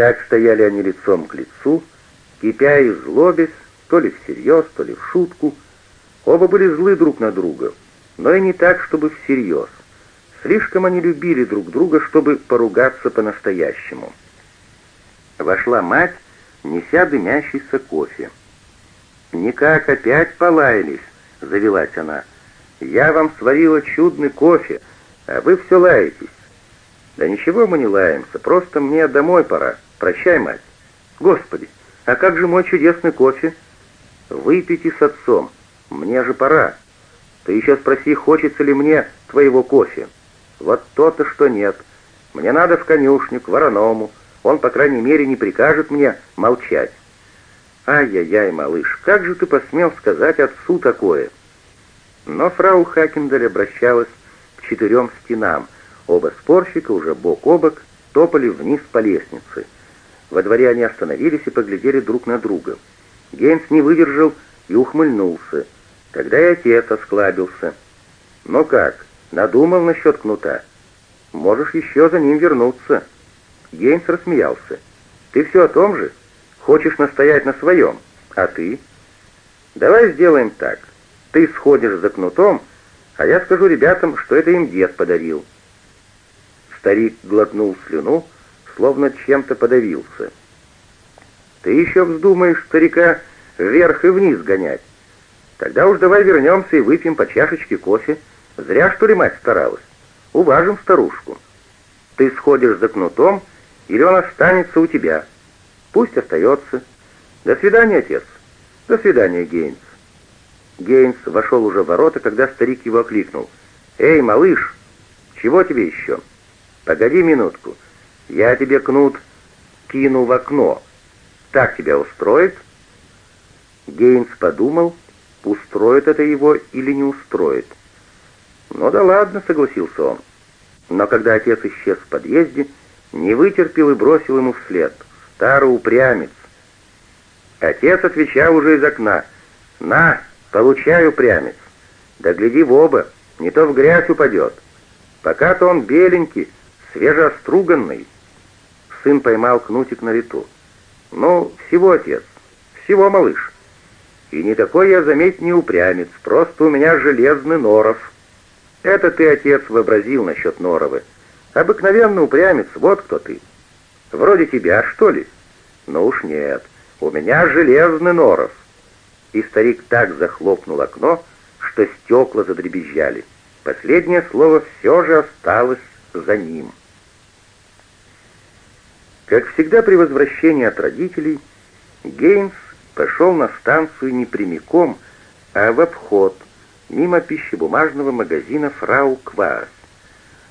Так стояли они лицом к лицу, кипя и злобясь, то ли всерьез, то ли в шутку. Оба были злы друг на друга, но и не так, чтобы всерьез. Слишком они любили друг друга, чтобы поругаться по-настоящему. Вошла мать, неся дымящийся кофе. «Никак опять полаялись», — завелась она. «Я вам сварила чудный кофе, а вы все лаетесь». «Да ничего мы не лаемся, просто мне домой пора. Прощай, мать». «Господи, а как же мой чудесный кофе?» «Выпейте с отцом, мне же пора. Ты еще спроси, хочется ли мне твоего кофе». «Вот то-то, что нет. Мне надо в конюшню, к вороному. Он, по крайней мере, не прикажет мне молчать». «Ай-яй-яй, малыш, как же ты посмел сказать отцу такое?» Но фрау Хакендель обращалась к четырем стенам. Оба спорщика уже бок о бок топали вниз по лестнице. Во дворе они остановились и поглядели друг на друга. Гейнс не выдержал и ухмыльнулся. Тогда и отец осклабился. «Ну как, надумал насчет кнута? Можешь еще за ним вернуться». Гейнс рассмеялся. «Ты все о том же? Хочешь настоять на своем? А ты?» «Давай сделаем так. Ты сходишь за кнутом, а я скажу ребятам, что это им дед подарил». Старик глотнул слюну, словно чем-то подавился. «Ты еще вздумаешь старика вверх и вниз гонять? Тогда уж давай вернемся и выпьем по чашечке кофе. Зря, что ли, мать старалась. Уважим старушку. Ты сходишь за кнутом, или он останется у тебя. Пусть остается. До свидания, отец. До свидания, Гейнс. Гейнс вошел уже в ворота, когда старик его окликнул. «Эй, малыш, чего тебе еще?» «Погоди минутку. Я тебе кнут кину в окно. Так тебя устроит?» Гейнс подумал, устроит это его или не устроит. «Ну да ладно», — согласился он. Но когда отец исчез в подъезде, не вытерпел и бросил ему вслед. «Старый упрямец!» Отец отвечал уже из окна. «На, получай, упрямец! Да гляди в оба, не то в грязь упадет. Пока-то он беленький, свежеоструганный». Сын поймал кнутик на лету. «Ну, всего, отец, всего, малыш. И не такой я, заметь, не упрямец, просто у меня железный норов». «Это ты, отец, вообразил насчет норовы. Обыкновенный упрямец, вот кто ты. Вроде тебя, что ли? Ну уж нет, у меня железный норов». И старик так захлопнул окно, что стекла задребезжали. Последнее слово все же осталось за ним. Как всегда при возвращении от родителей, Гейнс пошел на станцию не прямиком, а в обход, мимо пищебумажного магазина «Фрау Квас».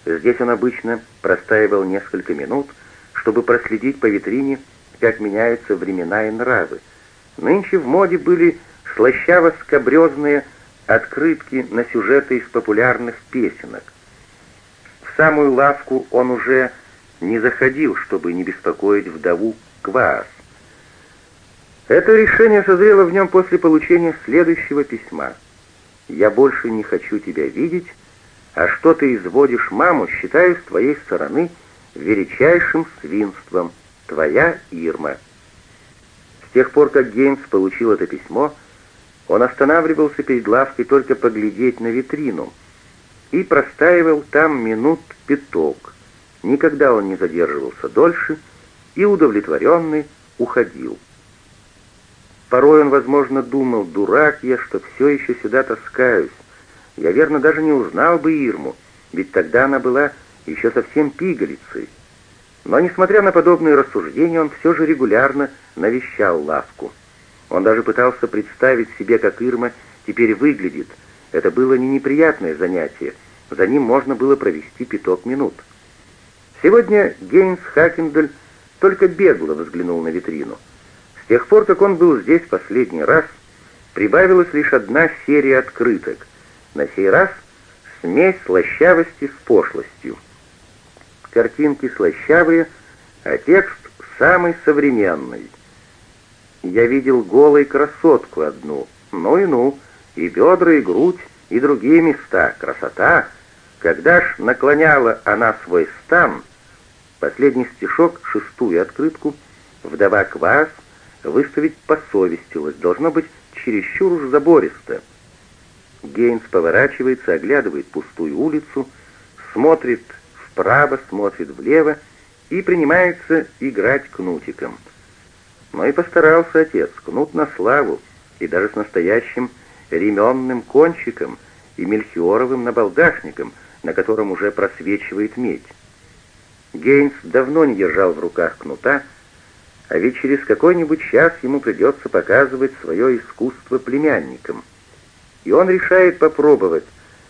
Здесь он обычно простаивал несколько минут, чтобы проследить по витрине, как меняются времена и нравы. Нынче в моде были слащаво-скобрезные открытки на сюжеты из популярных песенок. В самую лавку он уже не заходил, чтобы не беспокоить вдову Квас. Это решение созрело в нем после получения следующего письма. «Я больше не хочу тебя видеть, а что ты изводишь маму, считаю с твоей стороны величайшим свинством. Твоя Ирма». С тех пор, как Гейнс получил это письмо, он останавливался перед лавкой только поглядеть на витрину и простаивал там минут пяток. Никогда он не задерживался дольше и, удовлетворенный, уходил. Порой он, возможно, думал, дурак я, что все еще сюда таскаюсь. Я, верно, даже не узнал бы Ирму, ведь тогда она была еще совсем пигалицей. Но, несмотря на подобные рассуждения, он все же регулярно навещал лавку. Он даже пытался представить себе, как Ирма теперь выглядит. Это было не неприятное занятие, за ним можно было провести пяток минут. Сегодня Гейнс Хакендель только бегло взглянул на витрину. С тех пор, как он был здесь последний раз, прибавилась лишь одна серия открыток. На сей раз смесь слащавости с пошлостью. Картинки слащавые, а текст самый современный. Я видел голой красотку одну, ну и ну, и бедра, и грудь, и другие места, красота. Когда ж наклоняла она свой стан, Последний стишок, шестую открытку, вдова Квас выставить посовестилась, должно быть чересчур уж забористо. Гейнс поворачивается, оглядывает пустую улицу, смотрит вправо, смотрит влево и принимается играть кнутиком. Но и постарался отец, кнут на славу, и даже с настоящим ременным кончиком и мельхиоровым набалдашником, на котором уже просвечивает медь. Гейнс давно не держал в руках кнута, а ведь через какой-нибудь час ему придется показывать свое искусство племянникам. И он решает попробовать,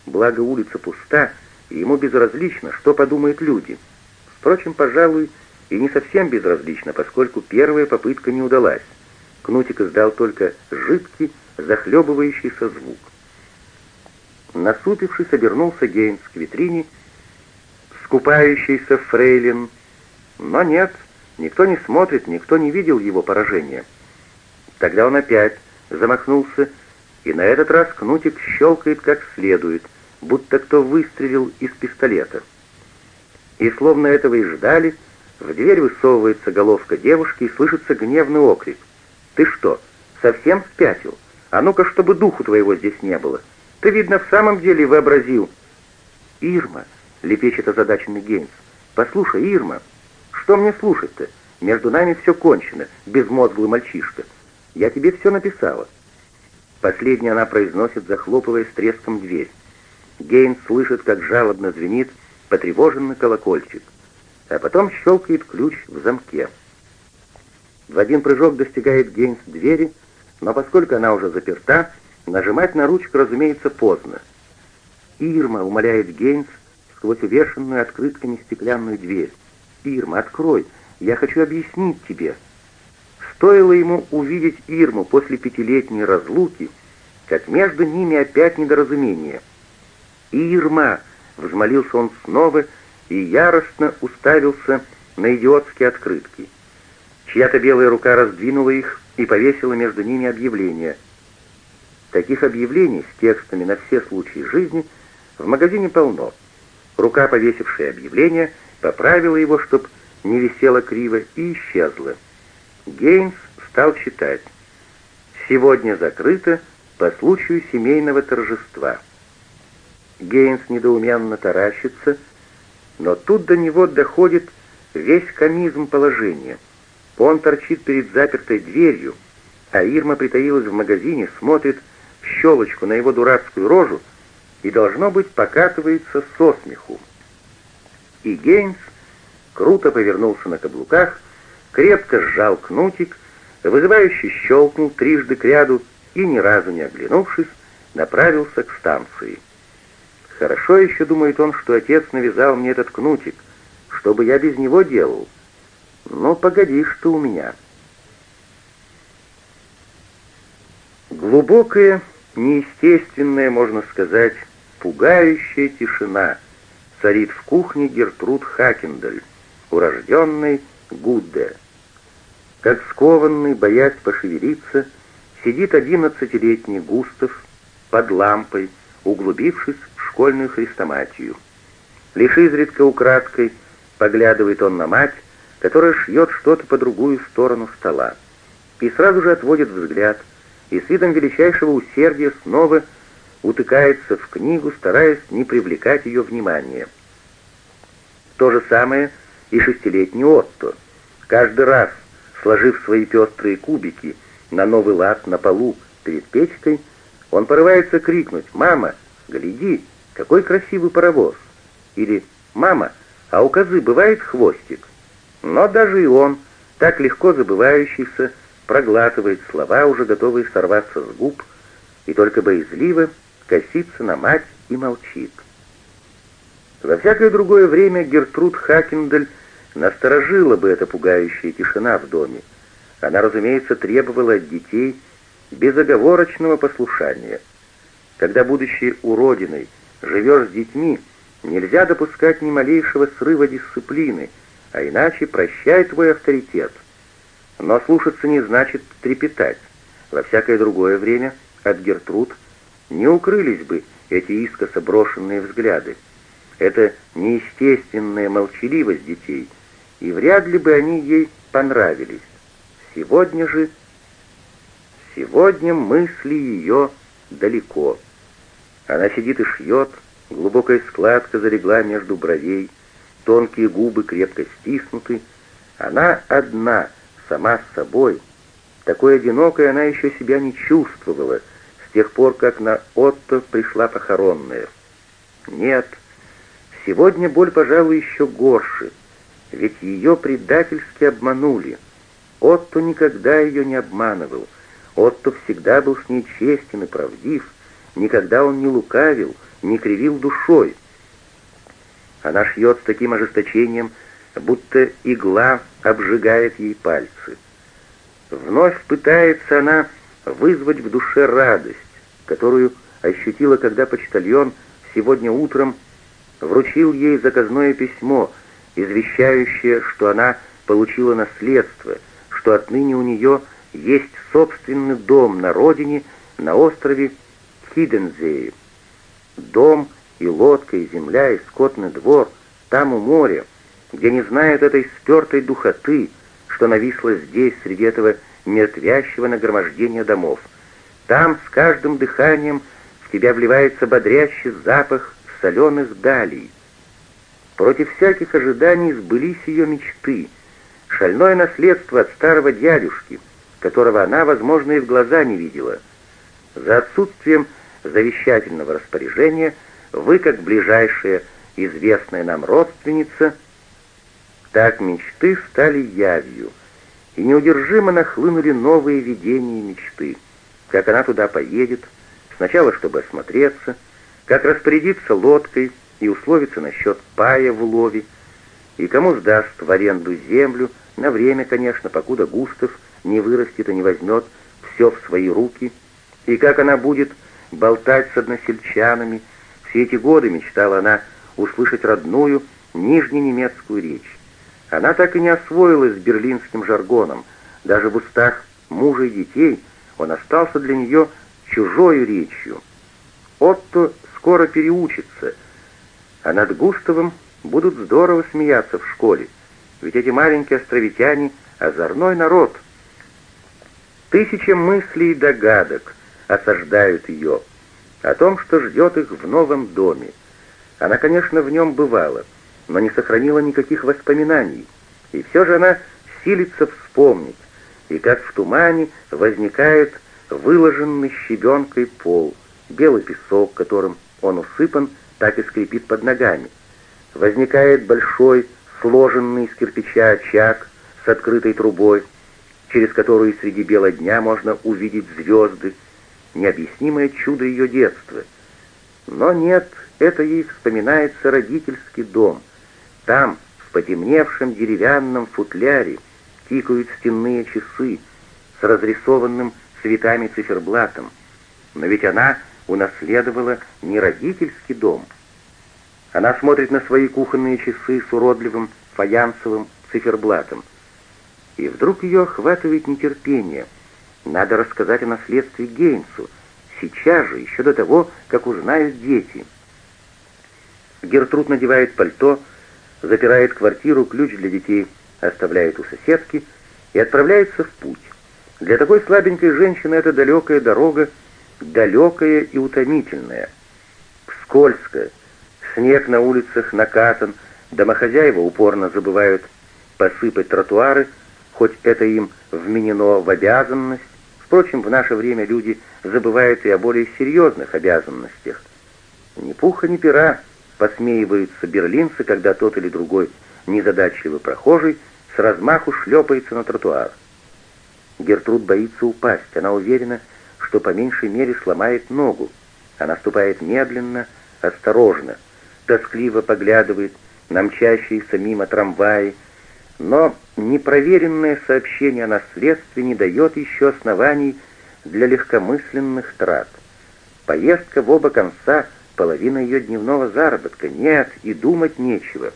благо улица пуста, и ему безразлично, что подумают люди. Впрочем, пожалуй, и не совсем безразлично, поскольку первая попытка не удалась. Кнутик издал только жидкий, захлебывающийся звук. Насупившись, обернулся Гейнс к витрине, скупающийся фрейлин, но нет, никто не смотрит, никто не видел его поражения. Тогда он опять замахнулся, и на этот раз кнутик щелкает как следует, будто кто выстрелил из пистолета. И словно этого и ждали, в дверь высовывается головка девушки и слышится гневный окрик. «Ты что, совсем спятил? А ну-ка, чтобы духу твоего здесь не было. Ты, видно, в самом деле вообразил...» «Ирма!» — лепечет озадаченный Гейнс. «Послушай, Ирма, что мне слушать-то? Между нами все кончено, безмозглый мальчишка. Я тебе все написала». Последнее она произносит, захлопывая с треском дверь. Гейнс слышит, как жалобно звенит потревоженный колокольчик, а потом щелкает ключ в замке. В один прыжок достигает Гейнс двери, но поскольку она уже заперта, нажимать на ручку, разумеется, поздно. «Ирма», — умоляет Гейнс сквозь увешанную открытками стеклянную дверь. «Ирма, открой, я хочу объяснить тебе». Стоило ему увидеть Ирму после пятилетней разлуки, как между ними опять недоразумение. «Ирма!» — взмолился он снова и яростно уставился на идиотские открытки. Чья-то белая рука раздвинула их и повесила между ними объявление. Таких объявлений с текстами на все случаи жизни в магазине полно. Рука, повесившая объявление, поправила его, чтоб не висело криво, и исчезла. Гейнс стал читать. «Сегодня закрыто по случаю семейного торжества». Гейнс недоуменно таращится, но тут до него доходит весь комизм положения. Он торчит перед запертой дверью, а Ирма притаилась в магазине, смотрит в щелочку на его дурацкую рожу и, должно быть, покатывается со смеху. И Гейнс круто повернулся на каблуках, крепко сжал кнутик, вызывающе щелкнул трижды к ряду и, ни разу не оглянувшись, направился к станции. «Хорошо еще, — думает он, — что отец навязал мне этот кнутик, что бы я без него делал. Но погоди, что у меня». Глубокая, неестественная, можно сказать, пугающая тишина царит в кухне Гертруд Хакендаль, урожденный Гудде. Как скованный, боясь пошевелиться, сидит одиннадцатилетний Густав под лампой, углубившись в школьную хрестоматию. Лишь изредка украдкой поглядывает он на мать, которая шьет что-то по другую сторону стола, и сразу же отводит взгляд, и с видом величайшего усердия снова утыкается в книгу, стараясь не привлекать ее внимания. То же самое и шестилетний Отто. Каждый раз, сложив свои пестрые кубики на новый лад на полу перед печкой, он порывается крикнуть «Мама, гляди, какой красивый паровоз!» или «Мама, а у козы бывает хвостик?» Но даже и он, так легко забывающийся, проглатывает слова, уже готовые сорваться с губ, и только боязливо косится на мать и молчит. Во всякое другое время Гертруд Хакендель насторожила бы эта пугающая тишина в доме. Она, разумеется, требовала от детей безоговорочного послушания. Когда, будучи уродиной, живешь с детьми, нельзя допускать ни малейшего срыва дисциплины, а иначе прощай твой авторитет. Но слушаться не значит трепетать. Во всякое другое время от Гертруд не укрылись бы эти искоса брошенные взгляды. Это неестественная молчаливость детей, и вряд ли бы они ей понравились. Сегодня же... Сегодня мысли ее далеко. Она сидит и шьет, глубокая складка залегла между бровей, тонкие губы крепко стиснуты. Она одна, сама с собой. Такой одинокой она еще себя не чувствовала с тех пор, как на Отто пришла похоронная. Нет, сегодня боль, пожалуй, еще горше, ведь ее предательски обманули. Отто никогда ее не обманывал. Отто всегда был с ней честен и правдив, никогда он не лукавил, не кривил душой. Она шьет с таким ожесточением, будто игла обжигает ей пальцы. Вновь пытается она вызвать в душе радость, которую ощутила, когда почтальон сегодня утром вручил ей заказное письмо, извещающее, что она получила наследство, что отныне у нее есть собственный дом на родине, на острове Хидензее. Дом и лодка, и земля, и скотный двор, там у моря, где не знают этой спертой духоты, что нависло здесь, среди этого мертвящего нагромождения домов. Там с каждым дыханием в тебя вливается бодрящий запах соленых далей. Против всяких ожиданий сбылись ее мечты, шальное наследство от старого дядюшки, которого она, возможно, и в глаза не видела. За отсутствием завещательного распоряжения вы, как ближайшая известная нам родственница, так мечты стали явью, и неудержимо нахлынули новые видения мечты, как она туда поедет, сначала чтобы осмотреться, как распорядиться лодкой и условиться насчет пая в лове, и кому сдаст в аренду землю, на время, конечно, покуда Густав не вырастет и не возьмет все в свои руки, и как она будет болтать с односельчанами. Все эти годы мечтала она услышать родную нижненемецкую речь. Она так и не освоилась с берлинским жаргоном. Даже в устах мужа и детей он остался для нее чужой речью. Отто скоро переучится, а над Густавом будут здорово смеяться в школе, ведь эти маленькие островитяне — озорной народ. Тысячи мыслей и догадок осаждают ее о том, что ждет их в новом доме. Она, конечно, в нем бывала — но не сохранила никаких воспоминаний, и все же она силится вспомнить, и как в тумане возникает выложенный щебенкой пол, белый песок, которым он усыпан, так и скрипит под ногами. Возникает большой, сложенный из кирпича очаг с открытой трубой, через которую среди бела дня можно увидеть звезды, необъяснимое чудо ее детства. Но нет, это ей вспоминается родительский дом, там, в потемневшем деревянном футляре, тикают стенные часы с разрисованным цветами циферблатом. Но ведь она унаследовала не родительский дом. Она смотрит на свои кухонные часы с уродливым фаянсовым циферблатом. И вдруг ее охватывает нетерпение. Надо рассказать о наследстве Гейнсу, сейчас же, еще до того, как узнают дети. Гертруд надевает пальто, запирает квартиру, ключ для детей оставляет у соседки и отправляется в путь. Для такой слабенькой женщины это далекая дорога, далекая и утомительная. Скользко, снег на улицах накатан, домохозяева упорно забывают посыпать тротуары, хоть это им вменено в обязанность. Впрочем, в наше время люди забывают и о более серьезных обязанностях. Ни пуха, ни пера, посмеиваются берлинцы, когда тот или другой незадачливый прохожий с размаху шлепается на тротуар. Гертруд боится упасть, она уверена, что по меньшей мере сломает ногу. Она ступает медленно, осторожно, тоскливо поглядывает на мчащиеся мимо трамваи, но непроверенное сообщение о наследстве не дает еще оснований для легкомысленных трат. Поездка в оба конца — половина ее дневного заработка. Нет, и думать нечего.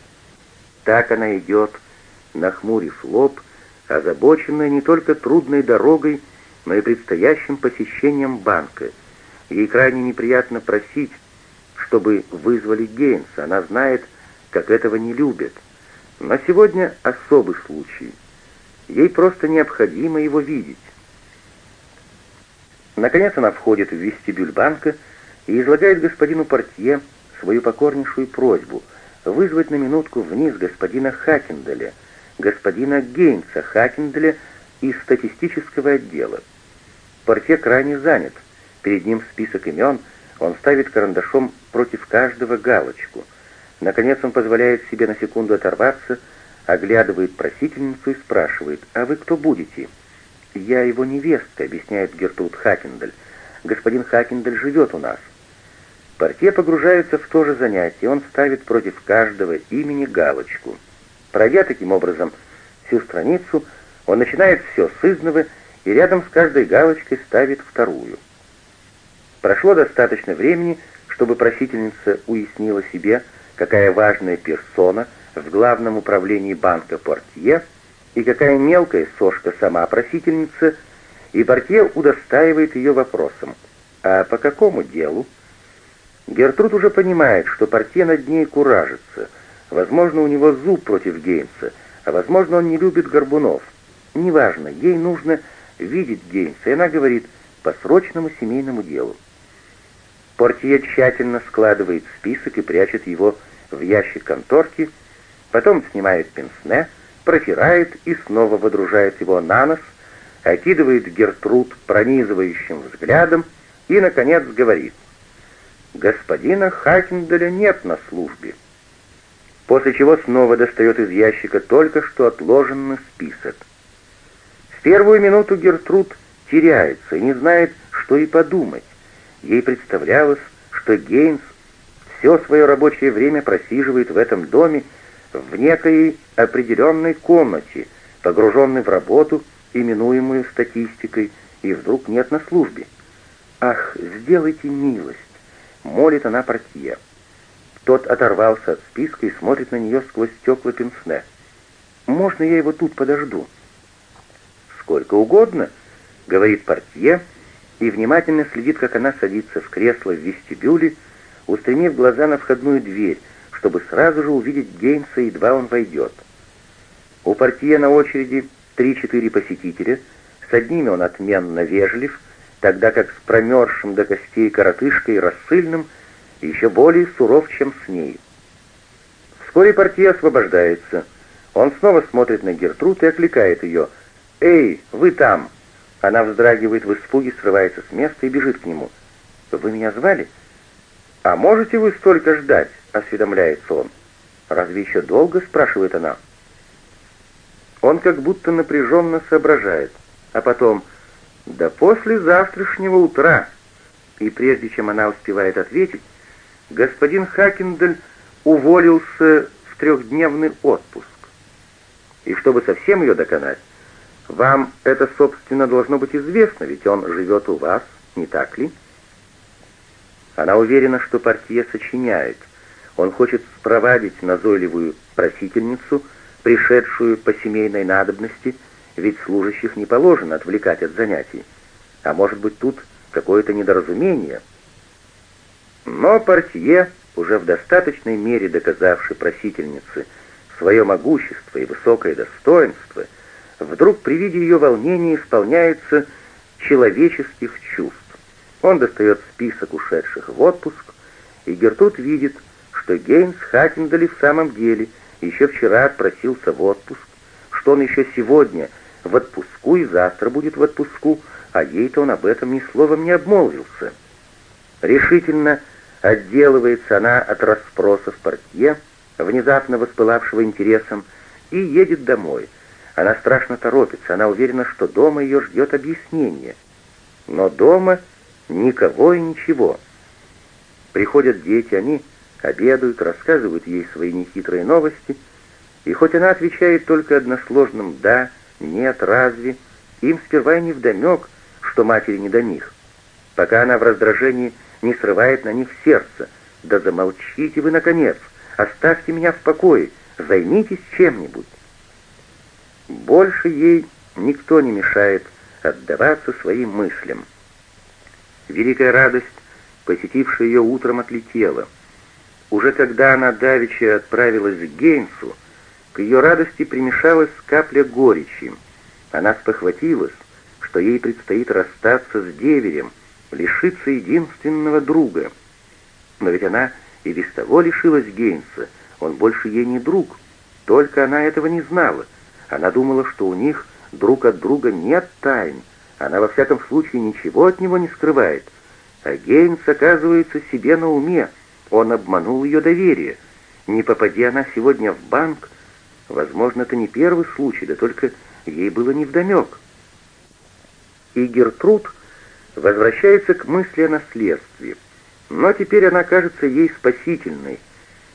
Так она идет, нахмурив лоб, озабоченная не только трудной дорогой, но и предстоящим посещением банка. Ей крайне неприятно просить, чтобы вызвали Гейнса. Она знает, как этого не любят. Но сегодня особый случай. Ей просто необходимо его видеть. Наконец она входит в вестибюль банка и излагает господину Портье свою покорнейшую просьбу вызвать на минутку вниз господина Хакенделя, господина Гейнса Хакенделя из статистического отдела. Портье крайне занят. Перед ним список имен, он ставит карандашом против каждого галочку. Наконец он позволяет себе на секунду оторваться, оглядывает просительницу и спрашивает, «А вы кто будете?» «Я его невестка», — объясняет Гертруд Хакендель. «Господин Хакендель живет у нас». Портье погружается в то же занятие, он ставит против каждого имени галочку. Пройдя таким образом всю страницу, он начинает все с изного и рядом с каждой галочкой ставит вторую. Прошло достаточно времени, чтобы просительница уяснила себе, какая важная персона в главном управлении банка Портье и какая мелкая сошка сама просительница, и Портье удостаивает ее вопросом «А по какому делу?» Гертруд уже понимает, что Портье над ней куражится. Возможно, у него зуб против Гейнса, а возможно, он не любит горбунов. Неважно, ей нужно видеть Гейнса, и она говорит «по срочному семейному делу». Портье тщательно складывает список и прячет его в ящик конторки, потом снимает пенсне, протирает и снова водружает его на нос, окидывает Гертруд пронизывающим взглядом и, наконец, говорит «Господина Хакенделя нет на службе», после чего снова достает из ящика только что отложенный список. В первую минуту Гертруд теряется и не знает, что и подумать. Ей представлялось, что Гейнс все свое рабочее время просиживает в этом доме в некой определенной комнате, погруженной в работу, именуемую статистикой, и вдруг нет на службе. «Ах, сделайте милость!» — молит она портье. Тот оторвался от списка и смотрит на нее сквозь стекла пенсне. «Можно я его тут подожду?» «Сколько угодно», — говорит портье, — и внимательно следит, как она садится в кресло в вестибюле, устремив глаза на входную дверь, чтобы сразу же увидеть Гейнса, едва он войдет. У партии на очереди три-четыре посетителя, с одними он отменно вежлив, тогда как с промерзшим до костей коротышкой рассыльным еще более суров, чем с ней. Вскоре партия освобождается. Он снова смотрит на Гертруд и окликает ее. «Эй, вы там!» Она вздрагивает в испуге, срывается с места и бежит к нему. «Вы меня звали?» «А можете вы столько ждать?» — осведомляется он. «Разве еще долго?» — спрашивает она. Он как будто напряженно соображает, а потом «Да после завтрашнего утра». И прежде чем она успевает ответить, господин Хакендель уволился в трехдневный отпуск. И чтобы совсем ее доконать, вам это, собственно, должно быть известно, ведь он живет у вас, не так ли? Она уверена, что партия сочиняет. Он хочет спровадить назойливую просительницу, пришедшую по семейной надобности, ведь служащих не положено отвлекать от занятий. А может быть, тут какое-то недоразумение? Но портье, уже в достаточной мере доказавший просительнице свое могущество и высокое достоинство, вдруг при виде ее волнения исполняется человеческих чувств. Он достает список ушедших в отпуск, и Гертруд видит, что Гейнс Хаттендали в самом деле еще вчера отпросился в отпуск, что он еще сегодня в отпуску и завтра будет в отпуску, а ей-то он об этом ни словом не обмолвился. Решительно отделывается она от расспросов портье, внезапно воспылавшего интересом, и едет домой — она страшно торопится, она уверена, что дома ее ждет объяснение. Но дома никого и ничего. Приходят дети, они обедают, рассказывают ей свои нехитрые новости, и хоть она отвечает только односложным «да», «нет», «разве», им сперва и не вдомек, что матери не до них, пока она в раздражении не срывает на них сердце. «Да замолчите вы, наконец! Оставьте меня в покое! Займитесь чем-нибудь!» Больше ей никто не мешает отдаваться своим мыслям. Великая радость, посетившая ее утром, отлетела. Уже когда она давеча отправилась к Гейнсу, К ее радости примешалась капля горечи. Она спохватилась, что ей предстоит расстаться с деверем, лишиться единственного друга. Но ведь она и без того лишилась Гейнса, он больше ей не друг. Только она этого не знала. Она думала, что у них друг от друга нет тайн. Она во всяком случае ничего от него не скрывает. А Гейнс оказывается себе на уме. Он обманул ее доверие. Не попадя она сегодня в банк, возможно, это не первый случай, да только ей было невдомек. И Гертруд возвращается к мысли о наследстве. Но теперь она кажется ей спасительной.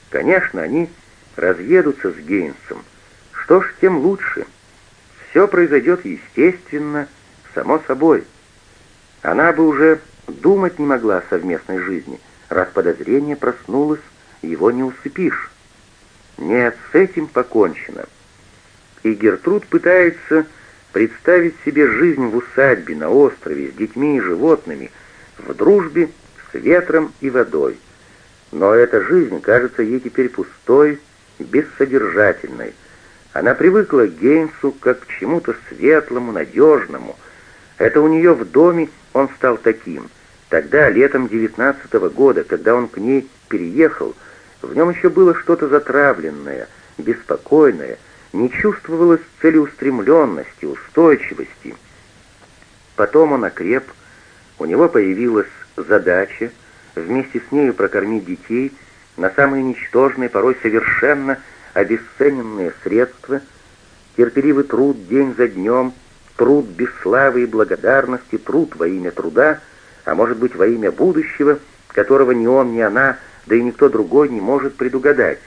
Конечно, они разъедутся с Гейнсом. Что ж, тем лучше. Все произойдет естественно, само собой. Она бы уже думать не могла о совместной жизни. Раз подозрение проснулось, его не усыпишь. Нет, с этим покончено. И Гертруд пытается представить себе жизнь в усадьбе, на острове, с детьми и животными, в дружбе с ветром и водой. Но эта жизнь кажется ей теперь пустой, бессодержательной. Она привыкла к Гейнсу как к чему-то светлому, надежному. Это у нее в доме он стал таким. Тогда, летом девятнадцатого года, когда он к ней переехал, в нем еще было что-то затравленное, беспокойное, не чувствовалось целеустремленности, устойчивости. Потом он окреп, у него появилась задача вместе с нею прокормить детей на самые ничтожные, порой совершенно обесцененные средства, терпеливый труд день за днем, труд без славы и благодарности, труд во имя труда, а может быть во имя будущего, которого ни он, ни она, да и никто другой не может предугадать.